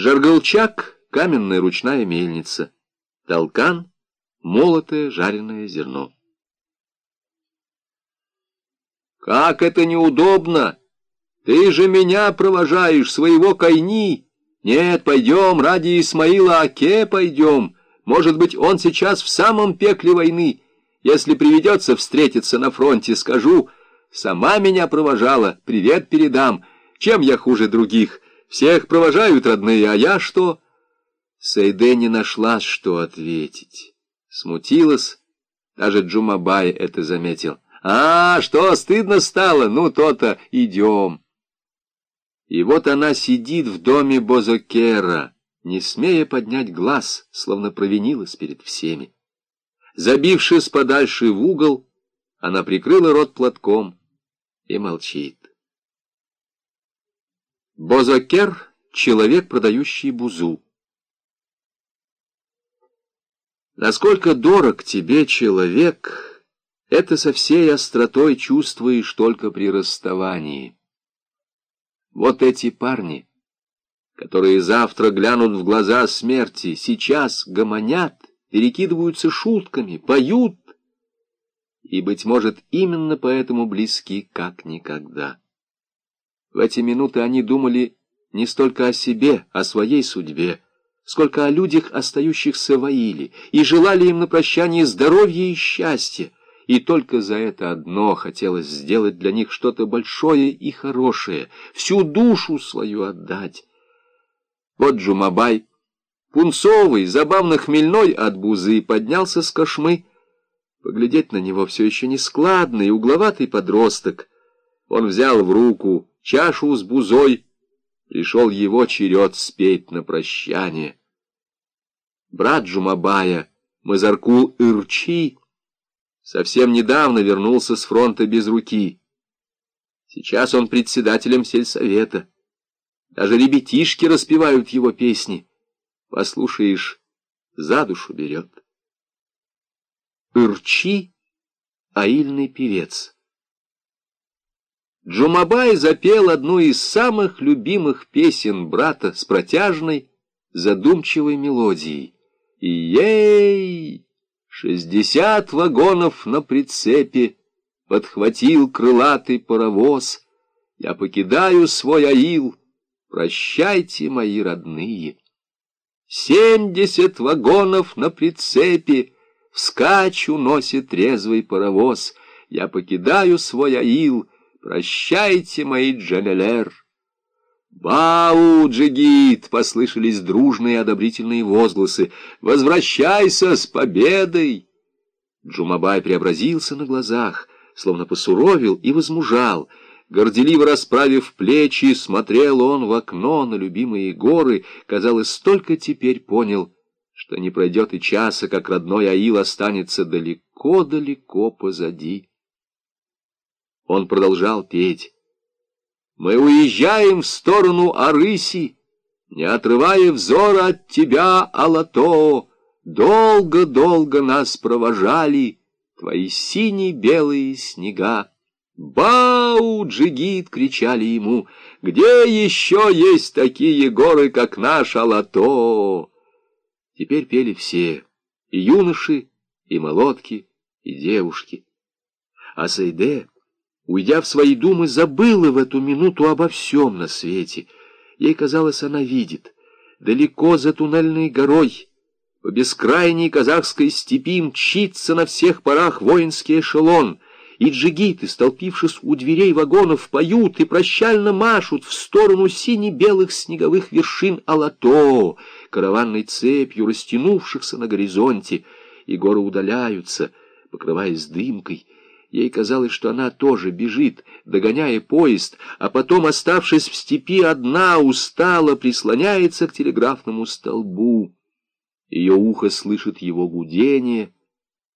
Жарголчак — каменная ручная мельница. Толкан — молотое жареное зерно. «Как это неудобно! Ты же меня провожаешь, своего кайни! Нет, пойдем, ради Исмаила Аке пойдем. Может быть, он сейчас в самом пекле войны. Если приведется встретиться на фронте, скажу, сама меня провожала, привет передам. Чем я хуже других?» Всех провожают родные, а я что? Сейде не нашла, что ответить. Смутилась, даже Джумабай это заметил. «А, что, стыдно стало? Ну, то-то, идем». И вот она сидит в доме Бозокера, не смея поднять глаз, словно провинилась перед всеми. Забившись подальше в угол, она прикрыла рот платком и молчит. Бозакер — человек, продающий бузу. Насколько дорог тебе человек, это со всей остротой чувствуешь только при расставании. Вот эти парни, которые завтра глянут в глаза смерти, сейчас гомонят, перекидываются шутками, поют, и, быть может, именно поэтому близки как никогда. В эти минуты они думали не столько о себе, о своей судьбе, сколько о людях, остающихся в Аиле, и желали им на прощание здоровья и счастья, и только за это одно хотелось сделать для них что-то большое и хорошее, всю душу свою отдать. Вот Джумабай, пунцовый, забавно хмельной от бузы, поднялся с кошмы. Поглядеть на него все еще нескладный, угловатый подросток. Он взял в руку чашу с бузой, пришел его черед спеть на прощание. Брат Джумабая, Мазаркул Ирчи, совсем недавно вернулся с фронта без руки. Сейчас он председателем сельсовета. Даже ребятишки распевают его песни. Послушаешь, за душу берет. Ирчи — аильный певец. Джумабай запел одну из самых любимых песен брата с протяжной, задумчивой мелодией. И ей! Шестьдесят вагонов на прицепе подхватил крылатый паровоз. Я покидаю свой аил, прощайте, мои родные. Семьдесят вагонов на прицепе вскачь уносит резвый паровоз. Я покидаю свой аил, Прощайте, мои джалялер. «Бау, Джигит!» — послышались дружные одобрительные возгласы. «Возвращайся с победой!» Джумабай преобразился на глазах, словно посуровил и возмужал. Горделиво расправив плечи, смотрел он в окно на любимые горы. Казалось, только теперь понял, что не пройдет и часа, как родной Аил останется далеко-далеко позади. Он продолжал петь. «Мы уезжаем в сторону Арыси, не отрывая взора от тебя, Алато. Долго-долго нас провожали твои сине-белые снега. «Бау, джигит!» — кричали ему. «Где еще есть такие горы, как наш Алато?» Теперь пели все, и юноши, и молодки, и девушки. А Сайде уйдя в свои думы, забыла в эту минуту обо всем на свете. Ей казалось, она видит. Далеко за туннельной горой, по бескрайней казахской степи мчится на всех парах воинский эшелон, и джигиты, столпившись у дверей вагонов, поют и прощально машут в сторону сине-белых снеговых вершин Алато, караванной цепью растянувшихся на горизонте, и горы удаляются, покрываясь дымкой, Ей казалось, что она тоже бежит, догоняя поезд, а потом, оставшись в степи одна, устало прислоняется к телеграфному столбу. Ее ухо слышит его гудение,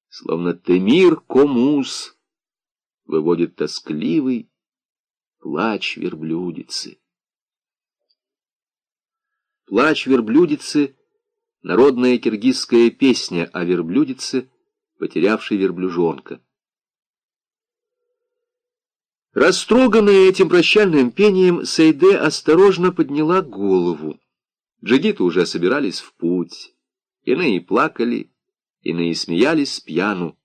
словно Темир Комус выводит тоскливый плач верблюдицы. Плач верблюдицы — народная киргизская песня о верблюдице, потерявшей верблюжонка. Растроганная этим прощальным пением, Сейде осторожно подняла голову. Джигиты уже собирались в путь. Иные плакали, иные смеялись с пьяну.